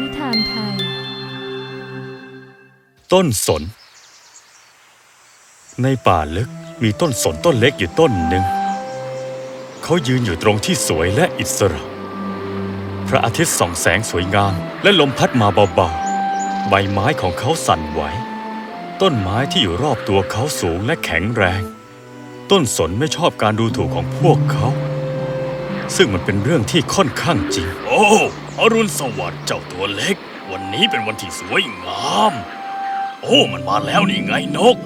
นิทานไทย ต้นสน ในป่าลึกมีต้นสนต้นเล็กอยู่ต้นหนึ่ง เขายืนอยู่ตรงที่สวยและอิสระ พระอาทิตย์ส่องแสงสวยงาม และลมพัดมาเบาๆ ใบไม้ของเขาสั่นไหว ต้นไม้ที่อยู่รอบตัวเขาสูงและแข็งแรง ต้นสนไม่ชอบการดูถูกของพวกเขา ซึ่งมันเป็นเรื่องที่ค่อนข้างจริง โอ้ อรุณสวัสดิ์เจ้าตัวเล็ก วันนี้เป็นวันที่สวยงาม โอ้ มันมาแล้วนี่ไงนก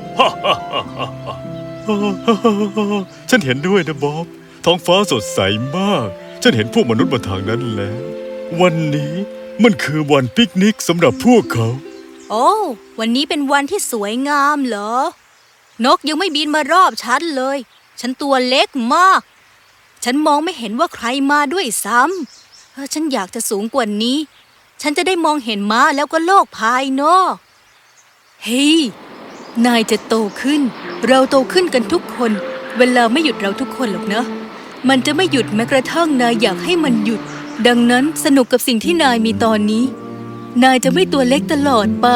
ฉันเห็นด้วยนะบ๊อบ ท้องฟ้าสดใสมาก ฉันเห็นพวกมนุษย์มาทางนั้นแล้ว วันนี้มันคือวันปิกนิกสำหรับพวกเขา โอ้ วันนี้เป็นวันที่สวยงามเหรอ นกยังไม่บินมารอบฉันเลย ฉันตัวเล็กมาก ฉันมองไม่เห็นว่าใครมาด้วยซ้ำ เออฉันอยากจะสูงกว่านี้ ฉันจะได้มองเห็นม้าแล้วก็โลกภายนอก เฮ้ย นายจะโตขึ้น เราโตขึ้นกันทุกคน เวลาไม่หยุดเราทุกคนหรอกนะมันจะไม่หยุดแม้กระทั่งนายอยากให้มันหยุด ดังนั้นสนุกกับสิ่งที่นายมีตอนนี้ นายจะไม่ตัวเล็กตลอดไป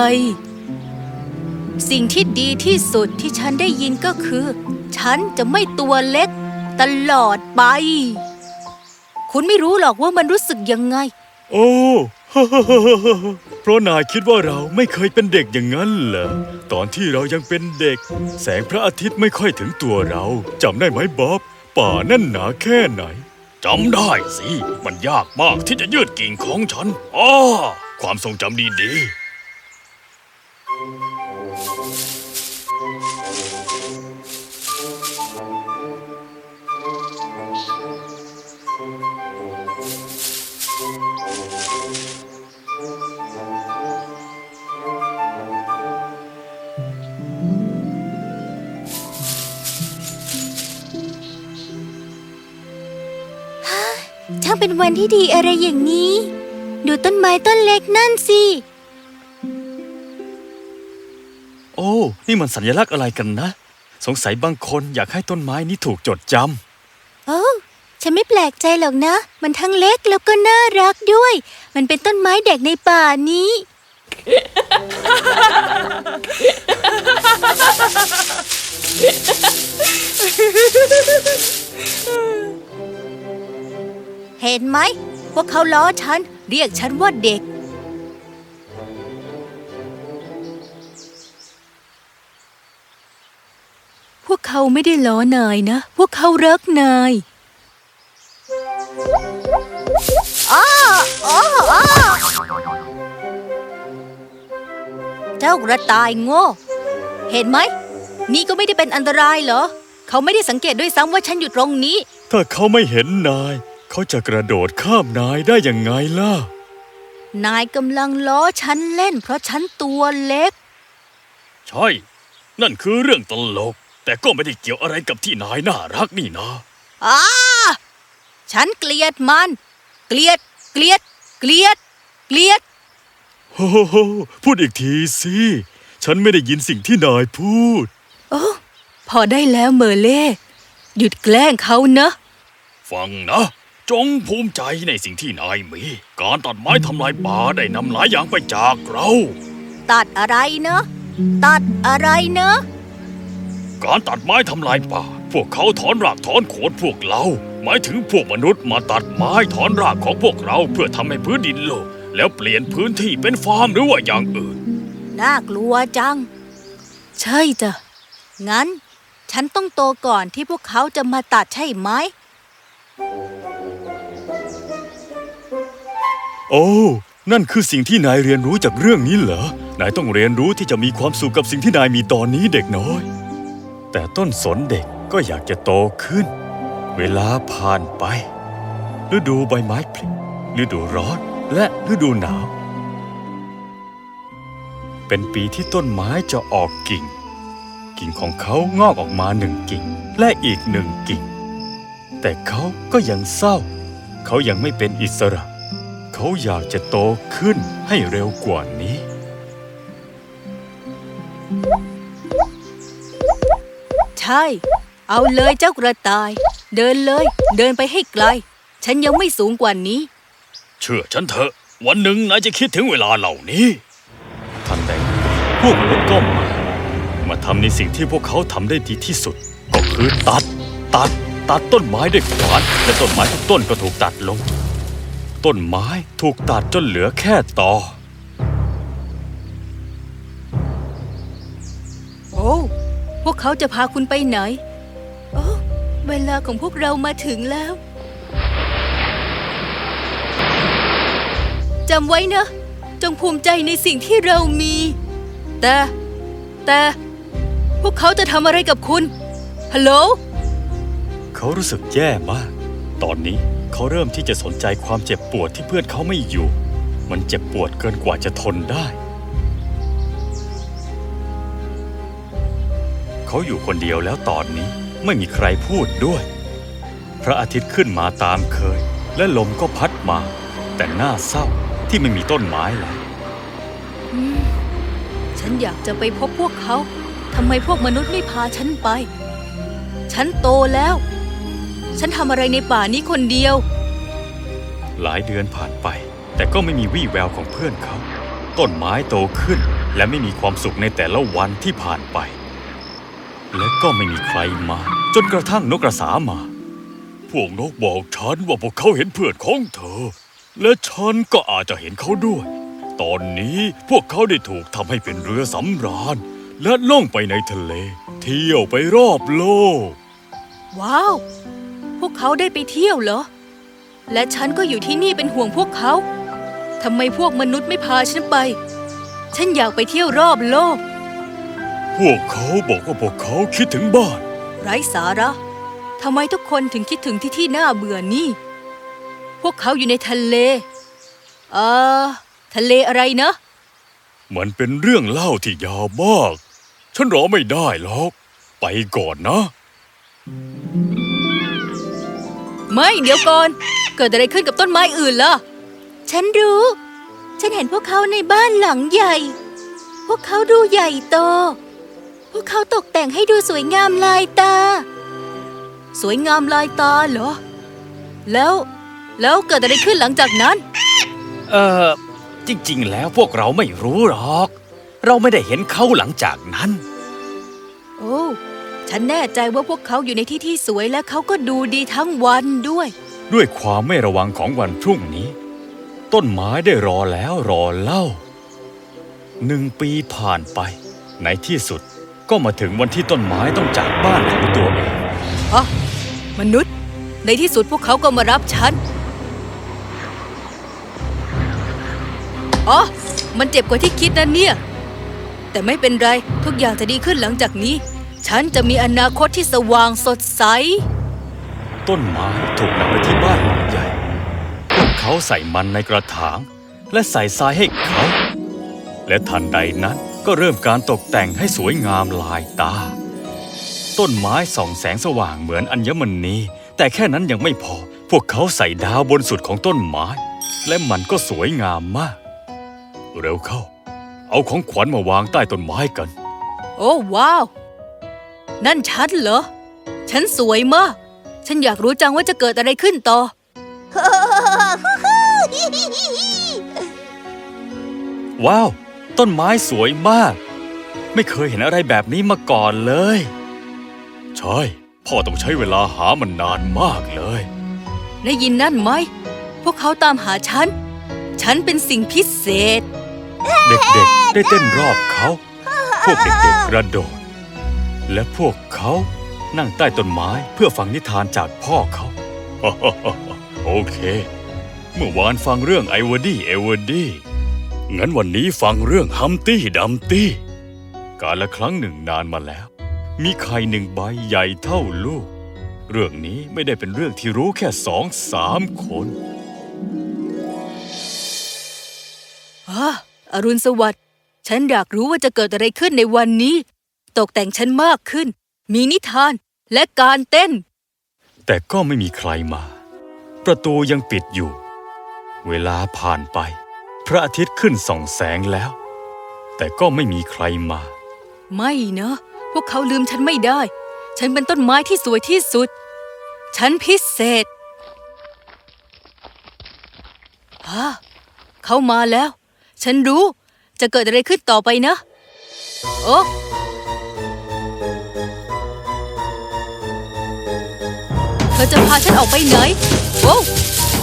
สิ่งที่ดีที่สุดที่ฉันได้ยินก็คือ ฉันจะไม่ตัวเล็กตลอดไป คุณไม่รู้หรอกว่ามันรู้สึกยังไง โอ้เพราะนายคิดว่าเราไม่เคยเป็นเด็กอย่างนั้นเหรอตอนที่เรายังเป็นเด็ก แสงพระอาทิตย์ไม่ค่อยถึงตัวเราจำได้ไหมบ๊อบป่านั่นหนาแค่ไหนจำได้สิ มันยากมากที่จะยืดกิ่งของฉันอ้อความทรงจำดีๆ เป็นวันที่ดีอะไรอย่างนี้ ดูต้นไม้ต้นเล็กนั่นสิ โอ้ นี่มันสัญลักษณ์อะไรกันนะ สงสัยบางคนอยากให้ต้นไม้นี้ถูกจดจโอ้ฉันไม่แปลกใจหรอกนะ มันทั้งเล็กแล้วก็น่ารักด้วย มันเป็นต้นไม้เด็กในป่านี้ เห็นไหมว่าเขาล้อฉัน เรียกฉันว่าเด็ก พวกเขาไม่ได้ล้อนายนะ พวกเขารักนายอ้าอ้าอ้าเจ้ากระต่ายโง่ เห็นไหม นี่ก็ไม่ได้เป็นอันตรายเหรอ เขาไม่ได้สังเกตด้วยซ้ำว่าฉันอยู่ตรงนี้ำถ้าเขาไม่เห็นนาย เขาจะกระโดดข้ามนายได้ยังไงล่ะ นายกำลังล้อฉันเล่นเพราะฉันตัวเล็ก ใช่ นั่นคือเรื่องตลก แต่ก็ไม่ได้เกี่ยวอะไรกับที่นายน่ารักนี่นะอ้าฉันเกลียดมัน เกลียด เกลียด เกลียด เกลียดโอ้โหพูดอีกทีสิ ฉันไม่ได้ยินสิ่งที่นายพูด โอ้พอได้แล้วเมอร์เล่ หยุดแกล้งเขานะฟังนะ จงภูมิใจในสิ่งที่นายมี การตัดไม้ทำลายป่าได้นำหลายอย่างไปจากเรา ตัดอะไรเนอะตัดอะไรเนอะการตัดไม้ทำลายป่า พวกเขาถอนรากถอนโคนพวกเรา หมายถึงพวกมนุษย์มาตัดไม้ถอนรากของพวกเราเพื่อทำให้พื้นดินโลก แล้วเปลี่ยนพื้นที่เป็นฟาร์มหรือว่าอย่างอื่น น่ากลัวจัง ใช่จ้ะ งั้น ฉันต้องโตก่อนที่พวกเขาจะมาตัดใช่ไหม โอ้ นั่นคือสิ่งที่นายเรียนรู้จากเรื่องนี้เหรอ นายต้องเรียนรู้ที่จะมีความสุขกับสิ่งที่นายมีตอนนี้เด็กน้อย แต่ต้นสนเด็กก็อยากจะโตขึ้น เวลาผ่านไป ฤดูใบไม้ผลิฤดูร้อนและฤดูหนาว เป็นปีที่ต้นไม้จะออกกิ่ง กิ่งของเขางอกออกมาหนึ่งกิ่ง และอีกหนึ่งกิ่ง แต่เขาก็ยังเศร้า เขายังไม่เป็นอิสระ เขาอยากจะโตขึ้นให้เร็วกว่านี้ ใช่ เอาเลยเจ้ากระต่าย เดินเลย เดินไปให้ไกล ฉันยังไม่สูงกว่านี้ เชื่อฉันเถอะ วันหนึ่งนายจะคิดถึงเวลาเหล่านี้ทันใดพวกมนุษย์ก็มา มาทำในสิ่งที่พวกเขาทำได้ดีที่สุด ก็คือตัด ตัด ตัดต้นไม้ด้วยขวานและต้นไม้ทุกต้นก็ถูกตัดลง ต้นไม้ถูกตัดจนเหลือแค่ตอ โอ้ พวกเขาจะพาคุณไปไหน โอ้ เวลาของพวกเรามาถึงแล้ว จำไว้นะ จงภูมิใจในสิ่งที่เรามี แต่ แต่ พวกเขาจะทำอะไรกับคุณ ฮัลโหล เขารู้สึกแย่มาก ตอนนี้ เขาเริ่มที่จะสนใจความเจ็บปวดที่เพื่อนเขาไม่อยู่ มันเจ็บปวดเกินกว่าจะทนได้ เขาอยู่คนเดียวแล้วตอนนี้ไม่มีใครพูดด้วย พระอาทิตย์ขึ้นมาตามเคย และลมก็พัดมา แต่หน่าเศร้าที่ไม่มีต้นไม้แล้วฉันอยากจะไปพบพวกเขาทำไมพวกมนุษย์ไม่พาฉันไป ฉันโตแล้ว ฉันทำอะไรในป่านี้คนเดียว หลายเดือนผ่านไป แต่ก็ไม่มีวี่แววของเพื่อนเขา ต้นไม้โตขึ้น และไม่มีความสุขในแต่ละวันที่ผ่านไป และก็ไม่มีใครมา จนกระทั่งนกกระสามา พวกนกบอกฉันว่าพวกเขาเห็นเพื่อนของเธอ และฉันก็อาจจะเห็นเขาด้วย ตอนนี้พวกเขาได้ถูกทำให้เป็นเรือสำราญ และล่องไปในทะเล เที่ยวไปรอบโลก ว้าว พวกเขาได้ไปเที่ยวเหรอ และฉันก็อยู่ที่นี่เป็นห่วงพวกเขาทำไมพวกมนุษย์ไม่พาฉันไป ฉันอยากไปเที่ยวรอบโลก พวกเขาบอกว่าพวกเขาคิดถึงบ้าน ไร้สาระทำไมทุกคนถึงคิดถึงที่ที่น่าเบื่อนี่ พวกเขาอยู่ในทะเลเออทะเลอะไรนะ มันเป็นเรื่องเล่าที่ยาวมาก ฉันรอไม่ได้หรอก ไปก่อนนะ ไม่เดี๋ยวก่อน เกิดอะไรขึ้นกับต้นไม้อื่นล่ะ ฉันรู้ ฉันเห็นพวกเขาในบ้านหลังใหญ่ พวกเขาดูใหญ่โต พวกเขาตกแต่งให้ดูสวยงามลายตา สวยงามลายตาเหรอ แล้วแล้วเกิดอะไรขึ้นหลังจากนั้น เออจริง ๆ แล้วพวกเราไม่รู้หรอก เราไม่ได้เห็นเขาหลังจากนั้น โอ้ ฉันแน่ใจว่าพวกเขาอยู่ในที่ที่สวยและเขาก็ดูดีทั้งวันด้วย ด้วยความไม่ระวังของวันพรุ่งนี้ ต้นไม้ได้รอแล้วรอเล่าหนึ่งปีผ่านไป ในที่สุดก็มาถึงวันที่ต้นไม้ต้องจากบ้านของตัวเองฮะมนุษย์ ในที่สุดพวกเขาก็มารับฉันอ๋อมันเจ็บกว่าที่คิดนะเนี่ย แต่ไม่เป็นไรทุกอย่างจะดีขึ้นหลังจากนี้ ฉันจะมีอนาคตที่สว่างสดใส ต้นไม้ถูกนำไปที่บ้านหลังใหญ่ พวกเขาใส่มันในกระถาง และใส่ทรายให้เขา และทันใดนั้นก็เริ่มการตกแต่งให้สวยงามลายตา ต้นไม้ส่องแสงสว่างเหมือนอัญมณี แต่แค่นั้นยังไม่พอ พวกเขาใส่ดาวบนสุดของต้นไม้ และมันก็สวยงามมาก เร็วเข้า เอาของขวัญมาวางใต้ต้นไม้กัน โอ้ว้าว นั่นฉันเหรอ ฉันสวยมาก ฉันอยากรู้จังว่าจะเกิดอะไรขึ้นต่อ ว้าว ต้นไม้สวยมาก ไม่เคยเห็นอะไรแบบนี้มาก่อนเลย ใช่ พ่อต้องใช้เวลาหามันนานมากเลย ได้ยินนั่นไหม พวกเขาตามหาฉัน ฉันเป็นสิ่งพิเศษ เด็กๆ ได้เต้นรอบเขา พวกเด็กๆกระโดด และพวกเขานั่งใต้ต้นไม้เพื่อฟังนิทานจากพ่อเขา โอเค เมื่อวานฟังเรื่องไอวอดี้เอวอดี้งั้นวันนี้ฟังเรื่องฮัมตี้ดัมตี้ กาละครั้งหนึ่งนานมาแล้ว มีไข่หนึ่งใบใหญ่เท่าลูก เรื่องนี้ไม่ได้เป็นเรื่องที่รู้แค่สองสามคนอาอรุณสวัสดิ์ ฉันอยากรู้ว่าจะเกิดอะไรขึ้นในวันนี้ ตกแต่งฉันมากขึ้น มีนิทานและการเต้น แต่ก็ไม่มีใครมา ประตูยังปิดอยู่ เวลาผ่านไป พระอาทิตย์ขึ้นส่องแสงแล้ว แต่ก็ไม่มีใครมา ไม่นะ พวกเขาลืมฉันไม่ได้ ฉันเป็นต้นไม้ที่สวยที่สุด ฉันพิเศษฮะเขามาแล้ว ฉันรู้จะเกิดอะไรขึ้นต่อไปนะ โอ้ เธอจะพาฉันออกไปไหน โอ้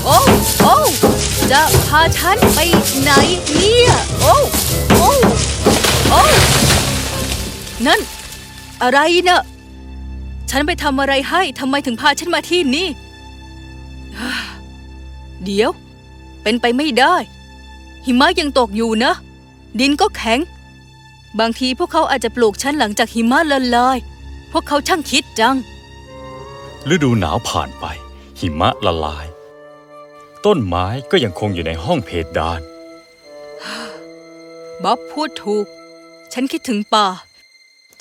โอ้โอ้จะพาฉันไปไหนเนี่ย โอ้โอ้โอ้นั่น อะไรเนะฉันไปทำอะไรให้ทำไมถึงพาฉันมาที่นี่ เดี๋ยว เป็นไปไม่ได้ หิมะยังตกอยู่นะ ดินก็แข็ง บางทีพวกเขาอาจจะปลูกฉันหลังจากหิมะละลาย พวกเขาช่างคิดจัง ฤดูหนาวผ่านไป หิมะละลาย ต้นไม้ก็ยังคงอยู่ในห้องเพดาน บ๊อบพูดถูก ฉันคิดถึงป่า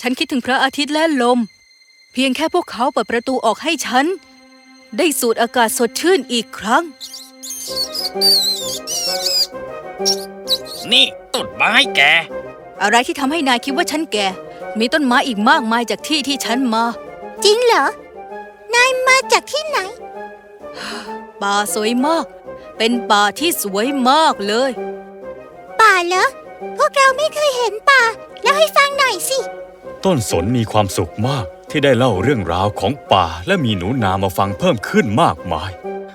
ฉันคิดถึงพระอาทิตย์และลม เพียงแค่พวกเขาเปิดประตูออกให้ฉัน ได้สูดอากาศสดชื่นอีกครั้ง นี่ต้นไม้แก อะไรที่ทำให้นายคิดว่าฉันแก่ มีต้นไม้อีกมากมายจากที่ที่ฉันมา จริงเหรอ นายมาจากที่ไหน ป่าสวยมาก เป็นป่าที่สวยมากเลย ป่าเหรอ พวกเราไม่เคยเห็นป่า แล้วให้ฟังหน่อยสิ ต้นสนมีความสุขมากที่ได้เล่าเรื่องราวของป่าและมีหนูนามาฟังเพิ่มขึ้นมากมาย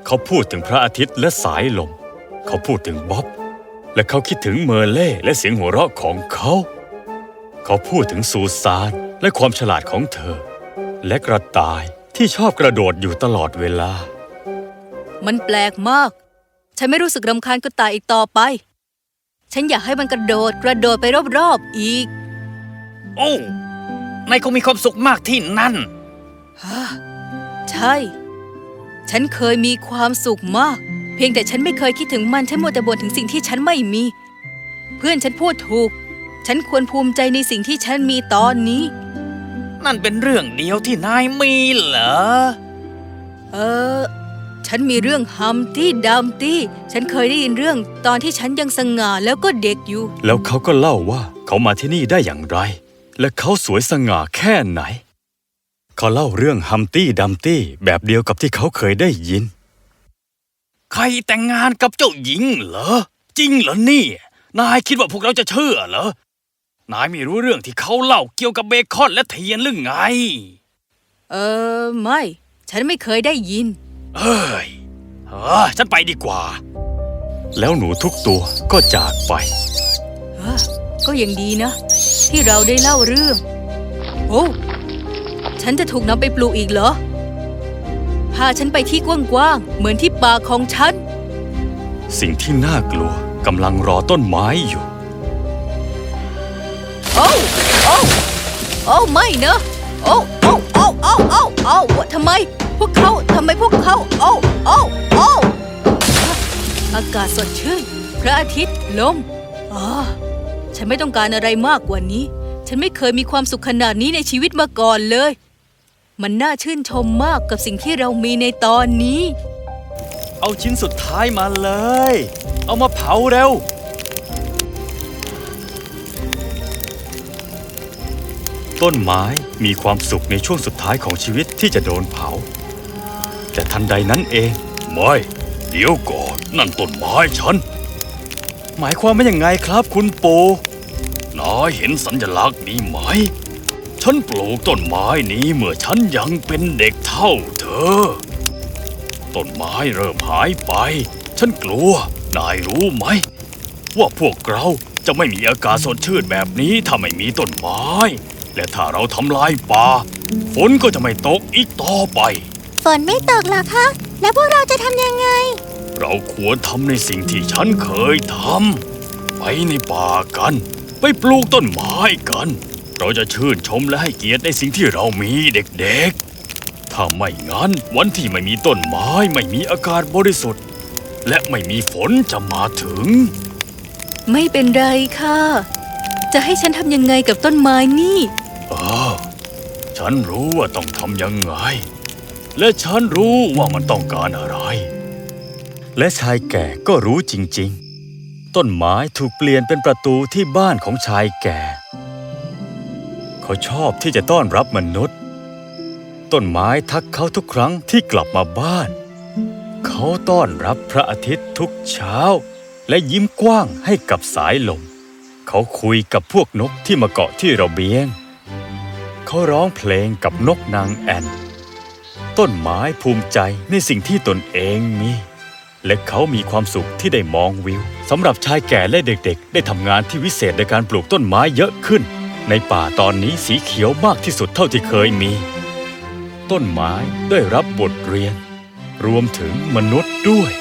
เขาพูดถึงพระอาทิตย์และสายลม เขาพูดถึงบ๊อบ และเขาคิดถึงเมอร์เล่และเสียงหัวเราะของเขา เขาพูดถึงซูซานและความฉลาดของเธอ และกระต่าย ที่ชอบกระโดดอยู่ตลอดเวลา มันแปลกมาก ฉันไม่รู้สึกรำคาญกระต่ายอีกต่อไป ฉันอยากให้มันกระโดดกระโดดไปรอบๆอีก โอ้นายคงมีความสุขมากที่นั่นใช่ ฉันเคยมีความสุขมาก เพียงแต่ฉันไม่เคยคิดถึงมันฉันมัวแต่บ่นถึงสิ่งที่ฉันไม่มี เพื่อนฉันพูดถูก ฉันควรภูมิใจในสิ่งที่ฉันมีตอนนี้ นั่นเป็นเรื่องเดียวที่นายมีเหรอ เออ ฉันมีเรื่องฮัมตี้ดัมตี้ ฉันเคยได้ยินเรื่องตอนที่ฉันยังสง่าแล้วก็เด็กอยู่ แล้วเขาก็เล่าว่าเขามาที่นี่ได้อย่างไร และเขาสวยสง่าแค่ไหน เขาเล่าเรื่องฮัมตี้ดัมตี้แบบเดียวกับที่เขาเคยได้ยิน ใครแต่งงานกับเจ้าหญิงเหรอ จริงเหรอนี่ นายคิดว่าพวกเราจะเชื่อเหรอ นายไม่รู้เรื่องที่เขาเล่าเกี่ยวกับเบคอนและเทียนหรือไง เออไม่ ฉันไม่เคยได้ยินเฮ้ยเออฉันไปดีกว่า แล้วหนูทุกตัวก็จากไป เอ้อก็ยังดีนะ ที่เราได้เล่าเรื่อง โอ้ฉันจะถูกนำไปปลูกอีกเหรอ พาฉันไปที่กว้างๆเหมือนที่ป่าของฉัน สิ่งที่น่ากลัวกำลังรอต้นไม้อยู่ โอ้โอ้โอ้ไม่นะโอ้โอ้โอ้โอ้โอ้โอ้ทำไม พวกเขาทำไมพวกเขา โอ้โอ้โอ้อากาศสดชื่น พระอาทิตย์ลมอ๋อฉันไม่ต้องการอะไรมากกว่านี้ ฉันไม่เคยมีความสุขขนาดนี้ในชีวิตมาก่อนเลย มันน่าชื่นชมมากกับสิ่งที่เรามีในตอนนี้ เอาชิ้นสุดท้ายมาเลย เอามาเผาเร็ว ต้นไม้มีความสุขในช่วงสุดท้ายของชีวิตที่จะโดนเผา แต่ทันใดนั้นเอง ไม่ เดี๋ยวก่อน นั่นต้นไม้ฉัน หมายความว่าอย่างไงครับคุณปู่นายเห็นสัญลักษณ์นี้ไหม ฉันปลูกต้นไม้นี้เมื่อฉันยังเป็นเด็กเท่าเธอ ต้นไม้เริ่มหายไป ฉันกลัว นายรู้ไหม ว่าพวกเราจะไม่มีอากาศสดชื่นแบบนี้ถ้าไม่มีต้นไม้ และถ้าเราทำลายป่า ฝนก็จะไม่ตกอีกต่อไป ฝนไม่ตกเหรอคะ แล้วพวกเราจะทำยังไง เราควรทำในสิ่งที่ฉันเคยทำไปในป่ากัน ไปปลูกต้นไม้กัน เราจะชื่นชมและให้เกียรติในสิ่งที่เรามีเด็กๆ ถ้าไม่งั้นวันที่ไม่มีต้นไม้ไม่มีอากาศบริสุทธิ์ และไม่มีฝนจะมาถึง ไม่เป็นไรค่ะ จะให้ฉันทำยังไงกับต้นไม้นี่ เออฉันรู้ว่าต้องทำยังไง และฉันรู้ว่ามันต้องการอะไร และชายแก่ก็รู้จริง ๆ ต้นไม้ถูกเปลี่ยนเป็นประตูที่บ้านของชายแก่ เขาชอบที่จะต้อนรับมนุษย์ ต้นไม้ทักเขาทุกครั้งที่กลับมาบ้าน เขาต้อนรับพระอาทิตย์ทุกเช้า และยิ้มกว้างให้กับสายลม เขาคุยกับพวกนกที่มาเกาะที่ระเบียง เขาร้องเพลงกับนกนางแอนต้นไม้ภูมิใจในสิ่งที่ตนเองมี และเขามีความสุขที่ได้มองวิวสำหรับชายแก่และเด็กๆ ได้ทำงานที่วิเศษในการปลูกต้นไม้เยอะขึ้น ในป่าตอนนี้สีเขียวมากที่สุดเท่าที่เคยมี ต้นไม้ได้รับบทเรียน รวมถึงมนุษย์ด้วย